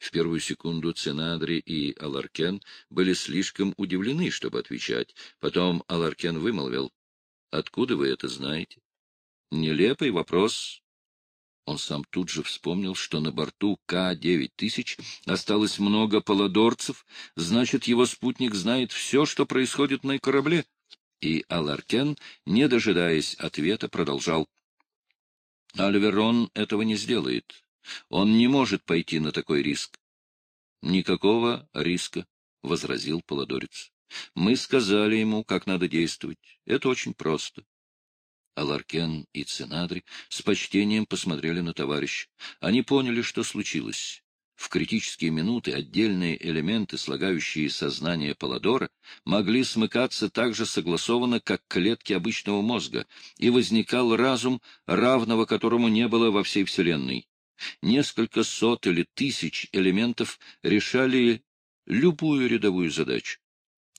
В первую секунду Ценадри и Аларкен были слишком удивлены, чтобы отвечать. Потом Аларкен вымолвил. — Откуда вы это знаете? — Нелепый вопрос. Он сам тут же вспомнил, что на борту К-9000 осталось много полодорцев, значит, его спутник знает все, что происходит на корабле. И Аларкен, не дожидаясь ответа, продолжал. — Альверон этого не сделает. Он не может пойти на такой риск. — Никакого риска, — возразил Полодорец. — Мы сказали ему, как надо действовать. Это очень просто. Аларкен и Цинадри с почтением посмотрели на товарища. Они поняли, что случилось. В критические минуты отдельные элементы, слагающие сознание Паладора, могли смыкаться так же согласованно, как клетки обычного мозга, и возникал разум, равного которому не было во всей Вселенной. Несколько сот или тысяч элементов решали любую рядовую задачу.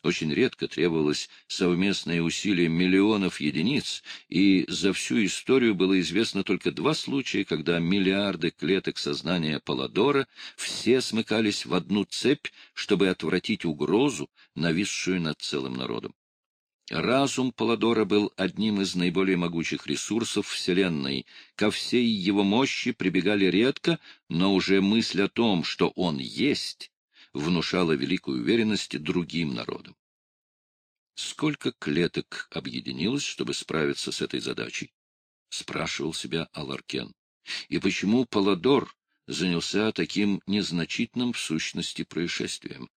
Очень редко требовалось совместное усилие миллионов единиц, и за всю историю было известно только два случая, когда миллиарды клеток сознания Паладора все смыкались в одну цепь, чтобы отвратить угрозу, нависшую над целым народом. Разум Паладора был одним из наиболее могучих ресурсов Вселенной. Ко всей его мощи прибегали редко, но уже мысль о том, что он есть, внушала великую уверенность другим народам. Сколько клеток объединилось, чтобы справиться с этой задачей? — спрашивал себя Аларкен. И почему Паладор занялся таким незначительным в сущности происшествием?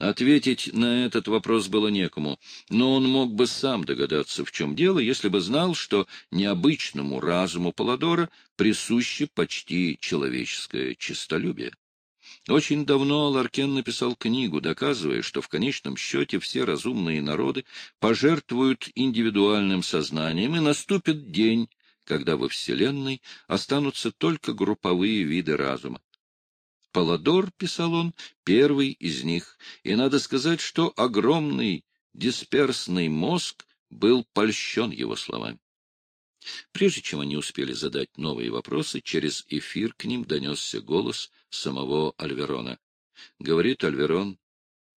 Ответить на этот вопрос было некому, но он мог бы сам догадаться, в чем дело, если бы знал, что необычному разуму Паладора присуще почти человеческое честолюбие. Очень давно Ларкен написал книгу, доказывая, что в конечном счете все разумные народы пожертвуют индивидуальным сознанием, и наступит день, когда во Вселенной останутся только групповые виды разума. Паладор, писал он, первый из них, и надо сказать, что огромный дисперсный мозг был польщен его словами. Прежде чем они успели задать новые вопросы, через эфир к ним донесся голос самого Альверона. Говорит Альверон,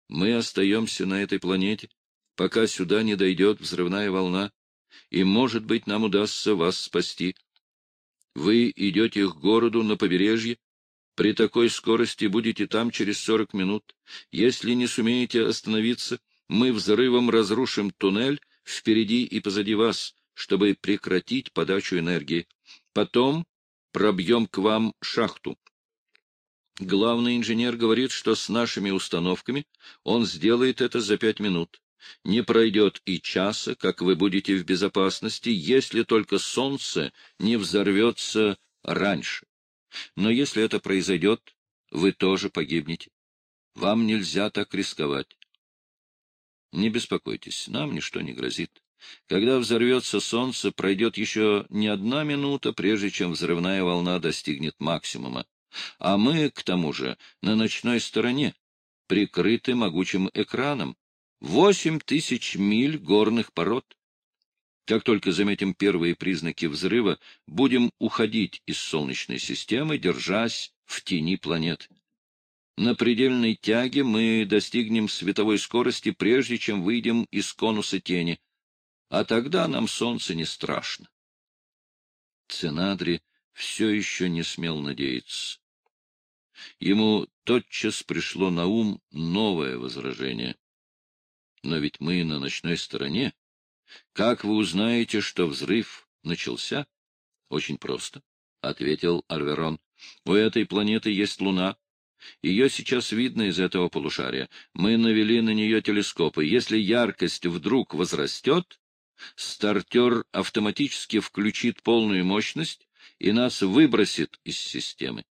мы остаемся на этой планете, пока сюда не дойдет взрывная волна, и, может быть, нам удастся вас спасти. Вы идете к городу на побережье, при такой скорости будете там через сорок минут. Если не сумеете остановиться, мы взрывом разрушим туннель впереди и позади вас, чтобы прекратить подачу энергии. Потом пробьем к вам шахту. Главный инженер говорит, что с нашими установками он сделает это за пять минут. Не пройдет и часа, как вы будете в безопасности, если только солнце не взорвется раньше. Но если это произойдет, вы тоже погибнете. Вам нельзя так рисковать. Не беспокойтесь, нам ничто не грозит. Когда взорвется солнце, пройдет еще не одна минута, прежде чем взрывная волна достигнет максимума. А мы, к тому же, на ночной стороне, прикрыты могучим экраном. Восемь тысяч миль горных пород. Как только заметим первые признаки взрыва, будем уходить из Солнечной системы, держась в тени планет. На предельной тяге мы достигнем световой скорости, прежде чем выйдем из конуса тени — а тогда нам солнце не страшно. Ценадри все еще не смел надеяться. Ему тотчас пришло на ум новое возражение. Но ведь мы на ночной стороне. Как вы узнаете, что взрыв начался? Очень просто, — ответил Альверон. У этой планеты есть луна. Ее сейчас видно из этого полушария. Мы навели на нее телескопы. Если яркость вдруг возрастет, стартер автоматически включит полную мощность и нас выбросит из системы.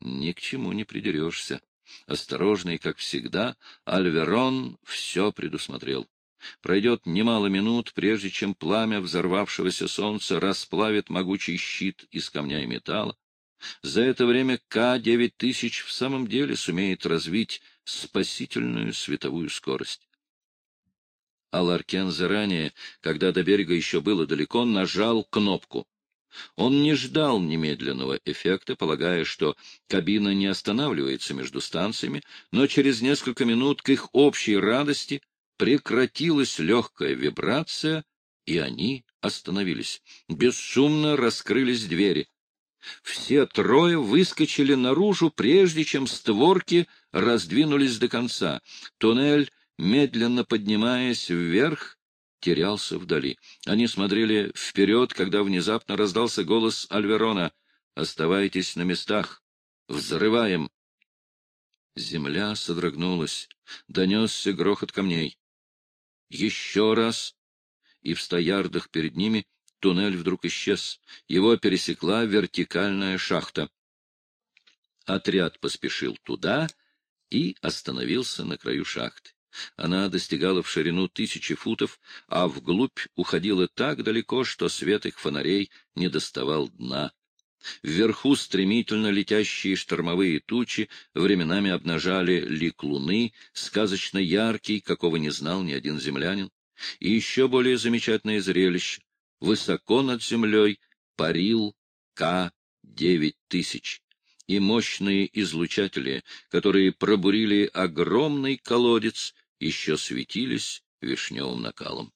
Ни к чему не придерешься. Осторожный, как всегда, Альверон все предусмотрел. Пройдет немало минут, прежде чем пламя взорвавшегося солнца расплавит могучий щит из камня и металла. За это время К-9000 в самом деле сумеет развить спасительную световую скорость. Аларкен заранее, когда до берега еще было далеко, нажал кнопку. Он не ждал немедленного эффекта, полагая, что кабина не останавливается между станциями, но через несколько минут к их общей радости прекратилась легкая вибрация, и они остановились. Бесшумно раскрылись двери. Все трое выскочили наружу, прежде чем створки раздвинулись до конца. Туннель, медленно поднимаясь вверх, терялся вдали. Они смотрели вперед, когда внезапно раздался голос Альверона. «Оставайтесь на местах! Взрываем!» Земля содрогнулась, донесся грохот камней. Еще раз, и в ста ярдах перед ними туннель вдруг исчез. Его пересекла вертикальная шахта. Отряд поспешил туда и остановился на краю шахты. Она достигала в ширину тысячи футов, а вглубь уходила так далеко, что свет их фонарей не доставал дна. Вверху стремительно летящие штормовые тучи временами обнажали лик луны, сказочно яркий, какого не знал ни один землянин. И еще более замечательное зрелище. Высоко над землей парил К-9000 и мощные излучатели, которые пробурили огромный колодец, еще светились вишневым накалом.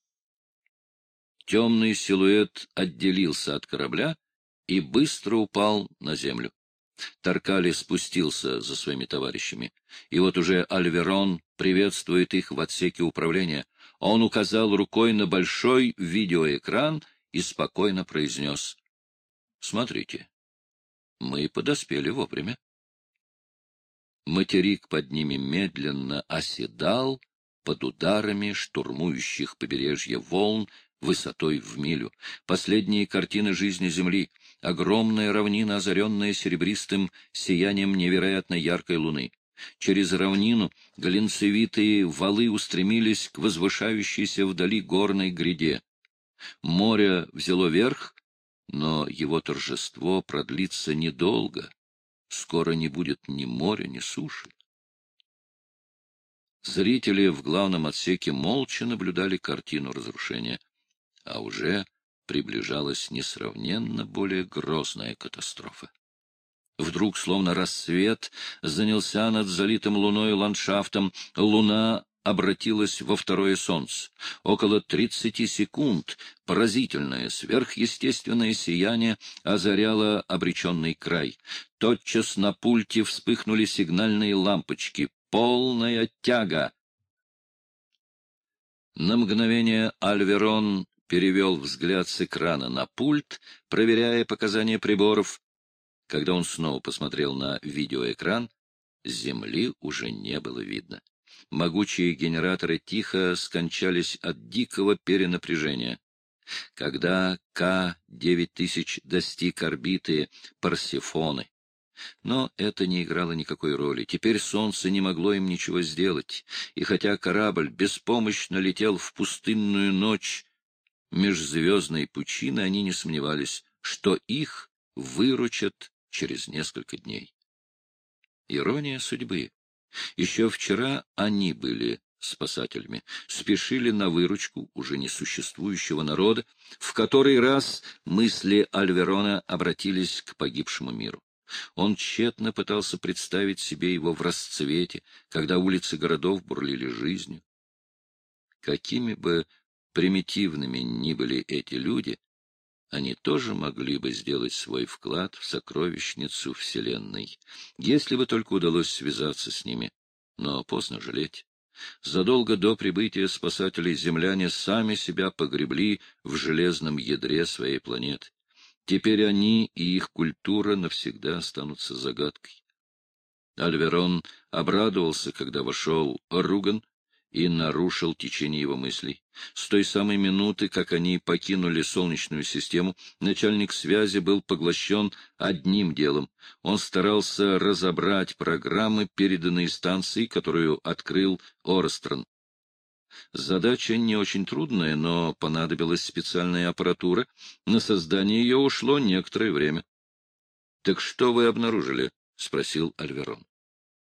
Темный силуэт отделился от корабля и быстро упал на землю. Таркали спустился за своими товарищами, и вот уже Альверон приветствует их в отсеке управления. Он указал рукой на большой видеоэкран и спокойно произнес. — Смотрите, мы подоспели вовремя. Материк под ними медленно оседал, под ударами штурмующих побережье волн высотой в милю. Последние картины жизни Земли, огромная равнина, озаренная серебристым сиянием невероятно яркой луны. Через равнину глинцевитые валы устремились к возвышающейся вдали горной гряде. Море взяло верх, но его торжество продлится недолго. Скоро не будет ни моря, ни суши. Зрители в главном отсеке молча наблюдали картину разрушения, а уже приближалась несравненно более грозная катастрофа. Вдруг, словно рассвет, занялся над залитым луной ландшафтом, луна обратилась во второе солнце. Около тридцати секунд поразительное, сверхъестественное сияние озаряло обреченный край. Тотчас на пульте вспыхнули сигнальные лампочки полная тяга. На мгновение Альверон перевел взгляд с экрана на пульт, проверяя показания приборов. Когда он снова посмотрел на видеоэкран, земли уже не было видно. Могучие генераторы тихо скончались от дикого перенапряжения. Когда К-9000 достиг орбиты Парсифоны, но это не играло никакой роли. Теперь солнце не могло им ничего сделать, и хотя корабль беспомощно летел в пустынную ночь межзвездной пучины, они не сомневались, что их выручат через несколько дней. Ирония судьбы. Еще вчера они были спасателями, спешили на выручку уже несуществующего народа, в который раз мысли Альверона обратились к погибшему миру. Он тщетно пытался представить себе его в расцвете, когда улицы городов бурлили жизнью. Какими бы примитивными ни были эти люди, они тоже могли бы сделать свой вклад в сокровищницу Вселенной, если бы только удалось связаться с ними. Но поздно жалеть. Задолго до прибытия спасателей земляне сами себя погребли в железном ядре своей планеты. Теперь они и их культура навсегда останутся загадкой. Альверон обрадовался, когда вошел Руган и нарушил течение его мыслей. С той самой минуты, как они покинули Солнечную систему, начальник связи был поглощен одним делом. Он старался разобрать программы, переданные станции, которую открыл Орестрон. Задача не очень трудная, но понадобилась специальная аппаратура. На создание ее ушло некоторое время. — Так что вы обнаружили? — спросил Альверон.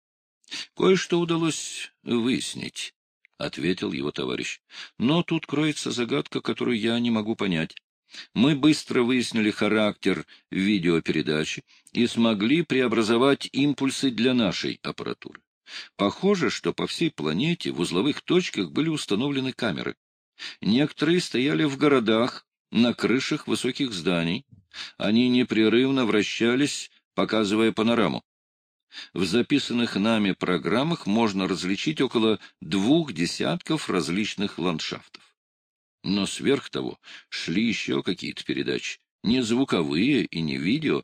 — Кое-что удалось выяснить, — ответил его товарищ. — Но тут кроется загадка, которую я не могу понять. Мы быстро выяснили характер видеопередачи и смогли преобразовать импульсы для нашей аппаратуры. Похоже, что по всей планете в узловых точках были установлены камеры. Некоторые стояли в городах, на крышах высоких зданий. Они непрерывно вращались, показывая панораму. В записанных нами программах можно различить около двух десятков различных ландшафтов. Но сверх того шли еще какие-то передачи, не звуковые и не видео.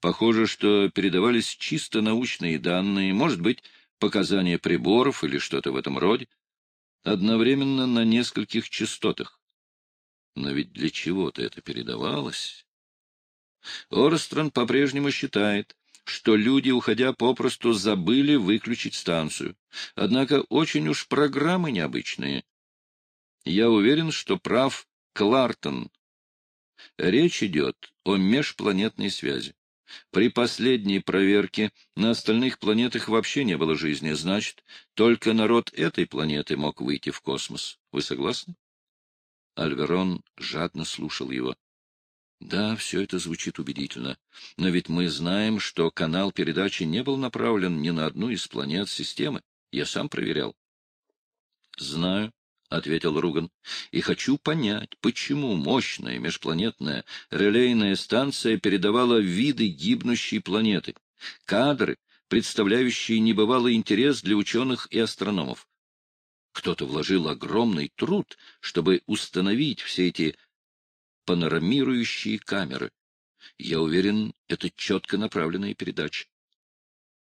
Похоже, что передавались чисто научные данные, может быть, показания приборов или что-то в этом роде, одновременно на нескольких частотах. Но ведь для чего-то это передавалось. Орстрон по-прежнему считает, что люди, уходя попросту, забыли выключить станцию. Однако очень уж программы необычные. Я уверен, что прав Клартон. Речь идет о межпланетной связи. При последней проверке на остальных планетах вообще не было жизни, значит, только народ этой планеты мог выйти в космос. Вы согласны? Альверон жадно слушал его. Да, все это звучит убедительно. Но ведь мы знаем, что канал передачи не был направлен ни на одну из планет системы. Я сам проверял. Знаю, — ответил Руган, — и хочу понять, почему мощная межпланетная релейная станция передавала виды гибнущей планеты, кадры, представляющие небывалый интерес для ученых и астрономов. Кто-то вложил огромный труд, чтобы установить все эти панорамирующие камеры. Я уверен, это четко направленная передача.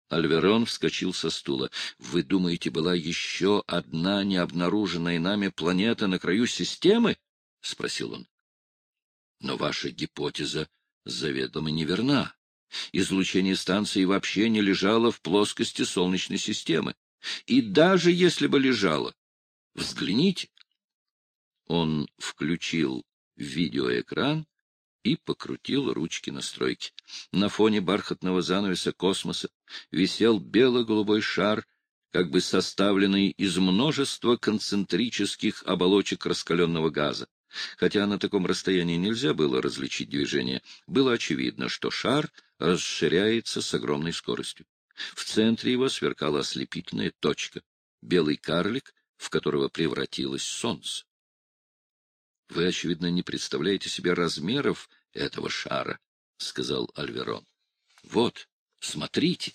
Альверон вскочил со стула. — Вы думаете, была еще одна необнаруженная нами планета на краю системы? — спросил он. — Но ваша гипотеза заведомо неверна. Излучение станции вообще не лежало в плоскости Солнечной системы. И даже если бы лежало, взгляните. Он включил видеоэкран и покрутил ручки настройки. На фоне бархатного занавеса космоса висел бело-голубой шар, как бы составленный из множества концентрических оболочек раскаленного газа. Хотя на таком расстоянии нельзя было различить движение, было очевидно, что шар расширяется с огромной скоростью. В центре его сверкала ослепительная точка — белый карлик, в которого превратилось солнце. Вы, очевидно, не представляете себе размеров этого шара, — сказал Альверон. — Вот, смотрите.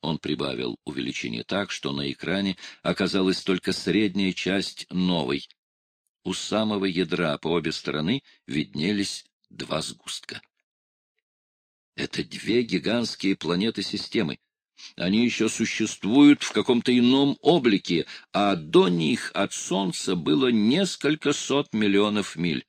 Он прибавил увеличение так, что на экране оказалась только средняя часть новой. У самого ядра по обе стороны виднелись два сгустка. Это две гигантские планеты системы, они еще существуют в каком-то ином облике, а до них от Солнца было несколько сот миллионов миль.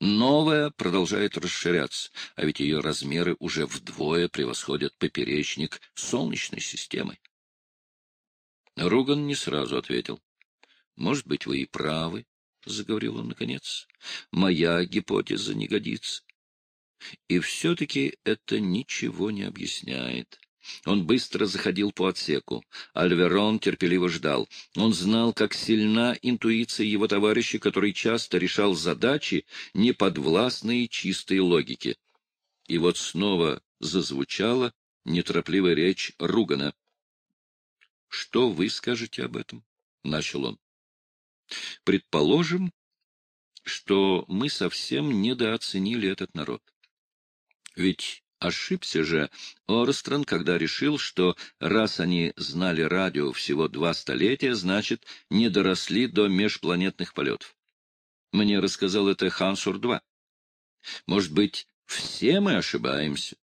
Новая продолжает расширяться, а ведь ее размеры уже вдвое превосходят поперечник Солнечной системы. Руган не сразу ответил. — Может быть, вы и правы, — заговорил он наконец. — Моя гипотеза не годится. И все-таки это ничего не объясняет. Он быстро заходил по отсеку. Альверон терпеливо ждал. Он знал, как сильна интуиция его товарища, который часто решал задачи, не подвластные чистой логике. И вот снова зазвучала неторопливая речь Ругана. — Что вы скажете об этом? — начал он. — Предположим, что мы совсем недооценили этот народ. Ведь Ошибся же Орстрон, когда решил, что раз они знали радио всего два столетия, значит, не доросли до межпланетных полетов. Мне рассказал это Хансур-2. Может быть, все мы ошибаемся?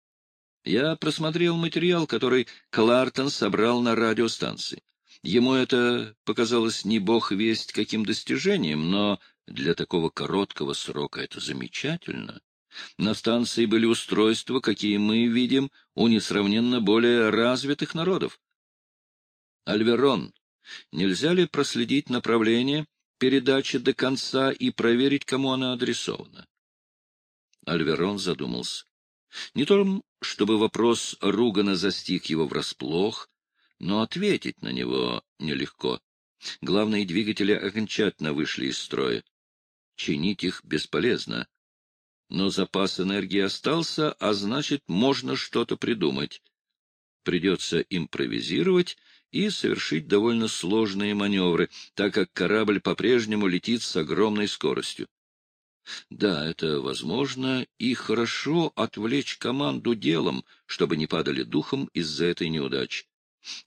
Я просмотрел материал, который Клартон собрал на радиостанции. Ему это показалось не бог весть каким достижением, но для такого короткого срока это замечательно. На станции были устройства, какие мы видим у несравненно более развитых народов. Альверон, нельзя ли проследить направление передачи до конца и проверить, кому она адресована? Альверон задумался. Не то, чтобы вопрос Ругана застиг его врасплох, но ответить на него нелегко. Главные двигатели окончательно вышли из строя. чинить их бесполезно. Но запас энергии остался, а значит, можно что-то придумать. Придется импровизировать и совершить довольно сложные маневры, так как корабль по-прежнему летит с огромной скоростью. Да, это возможно, и хорошо отвлечь команду делом, чтобы не падали духом из-за этой неудачи.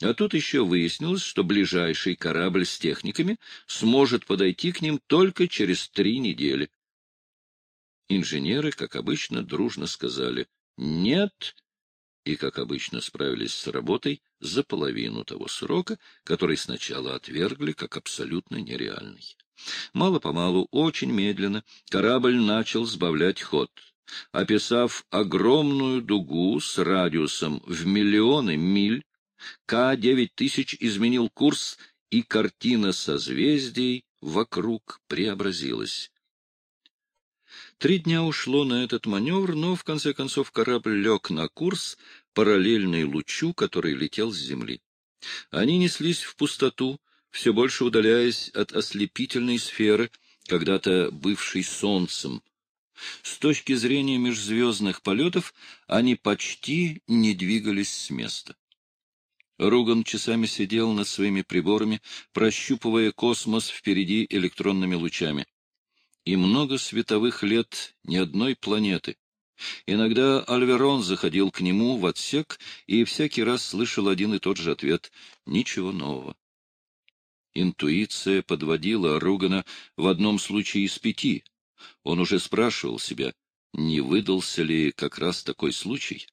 А тут еще выяснилось, что ближайший корабль с техниками сможет подойти к ним только через три недели. Инженеры, как обычно, дружно сказали «нет» и, как обычно, справились с работой за половину того срока, который сначала отвергли как абсолютно нереальный. Мало-помалу, очень медленно, корабль начал сбавлять ход. Описав огромную дугу с радиусом в миллионы миль, К-9000 изменил курс, и картина созвездий вокруг преобразилась. Три дня ушло на этот маневр, но в конце концов корабль лег на курс, параллельный лучу, который летел с Земли. Они неслись в пустоту, все больше удаляясь от ослепительной сферы, когда-то бывшей Солнцем. С точки зрения межзвездных полетов они почти не двигались с места. Руган часами сидел над своими приборами, прощупывая космос впереди электронными лучами. И много световых лет ни одной планеты. Иногда Альверон заходил к нему в отсек и всякий раз слышал один и тот же ответ — ничего нового. Интуиция подводила Ругана в одном случае из пяти. Он уже спрашивал себя, не выдался ли как раз такой случай.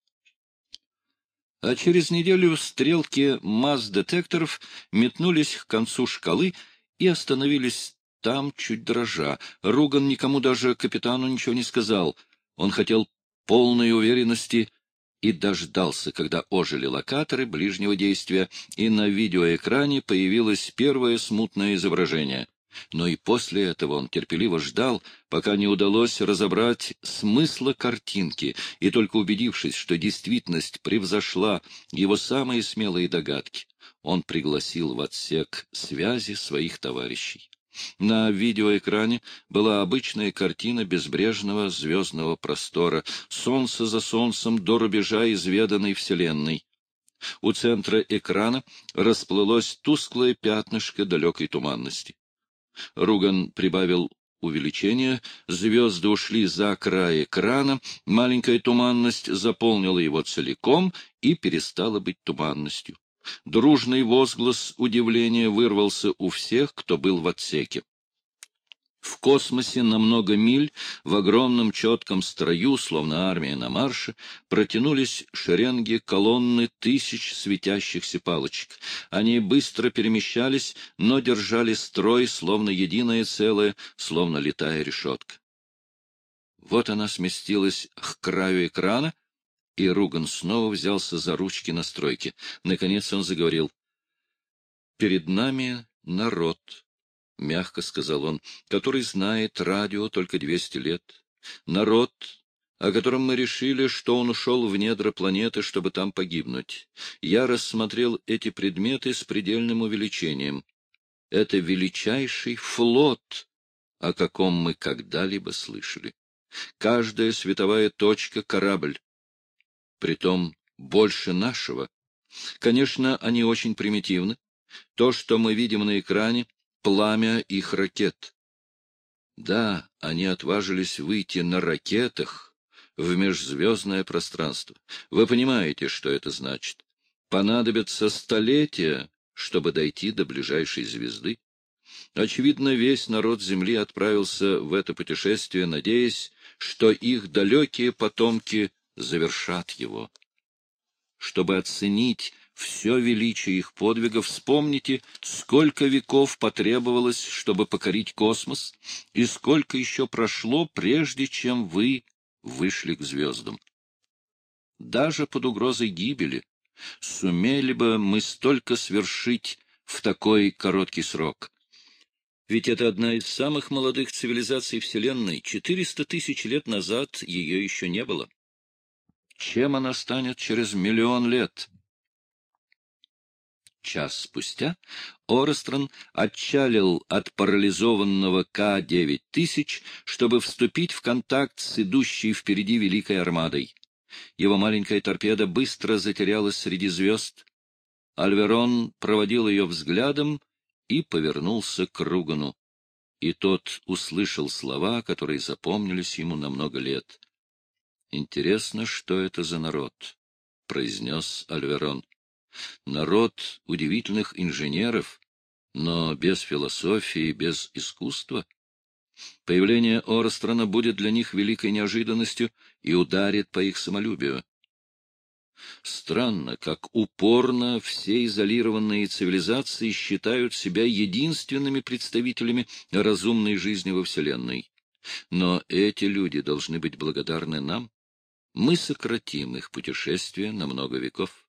А через неделю стрелки масс-детекторов метнулись к концу шкалы и остановились там, чуть дрожа. Руган никому, даже капитану, ничего не сказал. Он хотел полной уверенности и дождался, когда ожили локаторы ближнего действия, и на видеоэкране появилось первое смутное изображение. Но и после этого он терпеливо ждал, пока не удалось разобрать смысла картинки, и только убедившись, что действительность превзошла его самые смелые догадки, он пригласил в отсек связи своих товарищей. На видеоэкране была обычная картина безбрежного звездного простора, солнце за солнцем до рубежа изведанной Вселенной. У центра экрана расплылось тусклое пятнышко далекой туманности. Руган прибавил увеличение, звезды ушли за край экрана, маленькая туманность заполнила его целиком и перестала быть туманностью. Дружный возглас удивления вырвался у всех, кто был в отсеке. В космосе на много миль, в огромном четком строю, словно армия на марше, протянулись шеренги колонны тысяч светящихся палочек. Они быстро перемещались, но держали строй, словно единое целое, словно летая решетка. Вот она сместилась к краю экрана, и Руган снова взялся за ручки настройки. Наконец он заговорил. «Перед нами народ», — мягко сказал он, — «который знает радио только двести лет. Народ, о котором мы решили, что он ушел в недра планеты, чтобы там погибнуть. Я рассмотрел эти предметы с предельным увеличением. Это величайший флот, о каком мы когда-либо слышали. Каждая световая точка — корабль притом больше нашего. Конечно, они очень примитивны. То, что мы видим на экране, — пламя их ракет. Да, они отважились выйти на ракетах в межзвездное пространство. Вы понимаете, что это значит? Понадобится столетия, чтобы дойти до ближайшей звезды. Очевидно, весь народ Земли отправился в это путешествие, надеясь, что их далекие потомки завершат его. Чтобы оценить все величие их подвигов, вспомните, сколько веков потребовалось, чтобы покорить космос, и сколько еще прошло, прежде чем вы вышли к звездам. Даже под угрозой гибели сумели бы мы столько свершить в такой короткий срок. Ведь это одна из самых молодых цивилизаций Вселенной. Четыреста тысяч лет назад ее еще не было. Чем она станет через миллион лет? Час спустя Орестрон отчалил от парализованного К-9000, чтобы вступить в контакт с идущей впереди Великой Армадой. Его маленькая торпеда быстро затерялась среди звезд. Альверон проводил ее взглядом и повернулся к Ругану. И тот услышал слова, которые запомнились ему на много лет. «Интересно, что это за народ?» — произнес Альверон. «Народ удивительных инженеров, но без философии, без искусства». Появление Орострона будет для них великой неожиданностью и ударит по их самолюбию. Странно, как упорно все изолированные цивилизации считают себя единственными представителями разумной жизни во Вселенной. Но эти люди должны быть благодарны нам. Мы сократим их путешествие на много веков.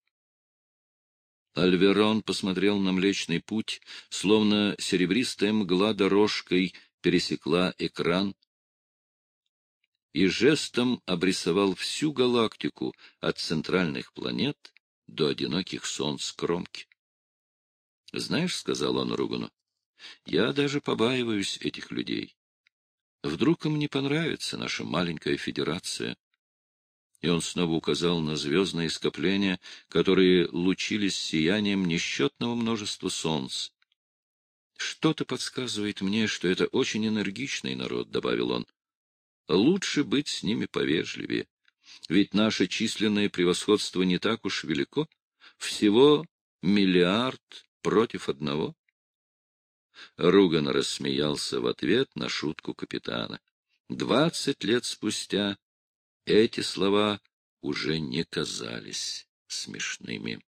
Альверон посмотрел на Млечный Путь, словно серебристая мгла дорожкой пересекла экран и жестом обрисовал всю галактику от центральных планет до одиноких солнц кромки. — Знаешь, — сказал он Ругану, — я даже побаиваюсь этих людей. Вдруг им не понравится наша маленькая федерация? И он снова указал на звездные скопления, которые лучились сиянием несчетного множества солнц. Что-то подсказывает мне, что это очень энергичный народ, — добавил он. Лучше быть с ними повежливее. Ведь наше численное превосходство не так уж велико. Всего миллиард против одного. Руган рассмеялся в ответ на шутку капитана. Двадцать лет спустя эти слова уже не казались смешными.